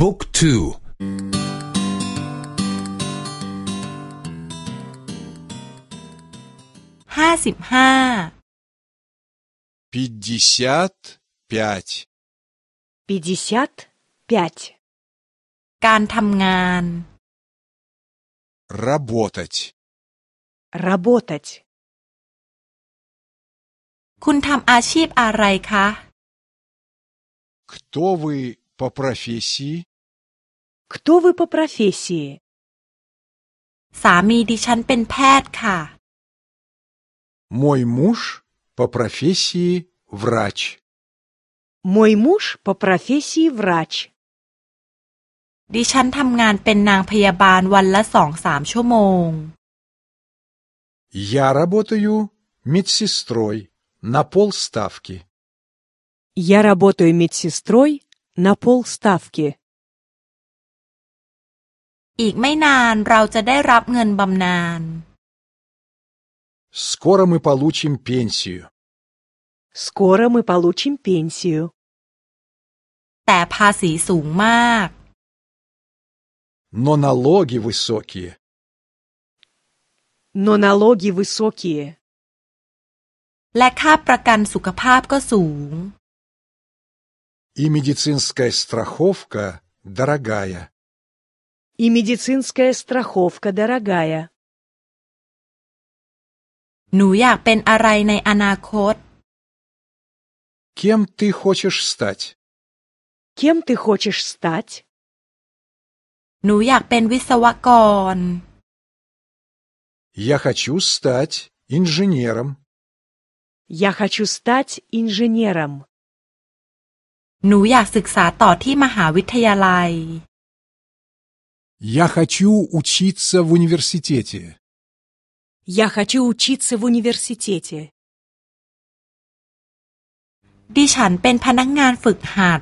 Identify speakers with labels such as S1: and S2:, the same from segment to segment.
S1: บุ๊กทู
S2: ห้าสิบห้า
S3: пятьдесят пять
S4: пятьдесят пять
S2: การทำงาน
S3: работать
S4: работать
S2: คุณทำอาชีพอะไรคะ
S3: кто вы по профессии
S4: кто вы по профессии
S2: สามีดิฉันเป็นแพทย์ค่ะ
S3: мой муж по профессии врач
S4: мой муж по профессии врач
S2: ดิฉันทำงานเป็นนางพยาบาลวันละสองสามชั่วโมง
S3: я работаю медсестрой на полставки
S4: я работаю медсестрой на полставки
S2: อีกไม่นานเราจะได้รับเงินบำนาญ
S3: скоро мы получим пенсию
S4: скоро мы получим пенсию
S2: แต่ภาษีสูงมาก
S3: но налоги высокие
S4: но налоги высокие
S2: และค่าประกันสุขภาพก็สูง
S3: и медицинская страховка дорогая
S4: и медицинская страховка дорогая
S2: หนูอยากเป็นอะไรในอนาคต
S3: кем ты хочешь стать
S4: кем ты хочешь стать
S2: หนูอยากเป็นวิศวกร
S3: я хочу стать инженером
S4: я хочу стать инженером
S2: หนูอยากศึกษาต่อที่มหาวิทยาลัย
S3: я хочу учиться в университете
S4: я хочу учиться в университете
S2: ดิฉันเป็นพนักงานฝึกหัด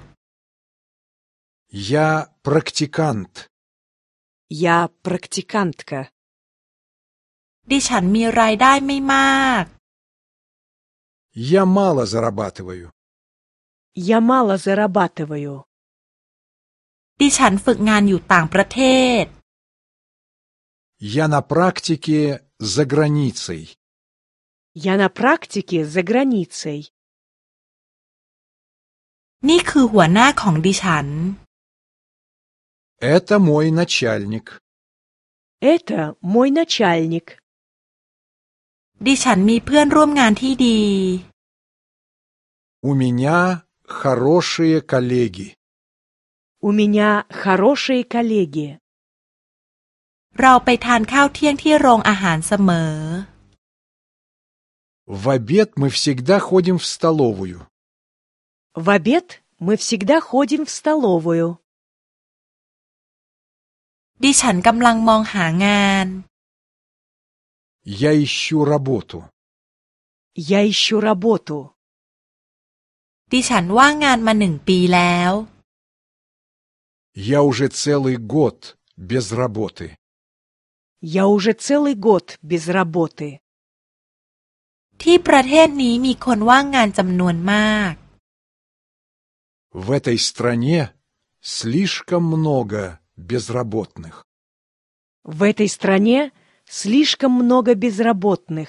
S3: я практикант
S4: я практикантка
S2: ดิฉันมีรายได้ไม่มาก
S3: я мало зарабатываю
S4: я мало зарабатываю
S2: ดิฉันฝึกงานอยู่ต่างประเทศ
S3: я на практике за границей
S4: я на практике за границей
S2: นี่คือหัวหน้าของดิฉัน
S3: это мой начальник
S4: это мой начальник
S2: ดิฉันมีเพื่อนร่วมงานที่ดี
S3: у меня хорошие коллеги
S4: у меня хорошие коллеги
S2: เราไปทานข้าวเที่ยงที่โรงอาหารเสมอ
S3: в обед мы всегда ходим в столовую
S4: в обед мы всегда ходим в столовую
S2: ดิฉันกำลังมองหางาน
S3: я ищу работу
S4: я ищу работу
S2: ดิฉันว่างงานมาหนึ่งปีแล้ว
S3: я уже целый год без работы
S4: я уже целый год без работы
S2: ที่ประเทศนี้มีคนว่างงานจำนวนมาก
S3: в этой стране слишком много безработных
S4: в этой стране слишком много безработных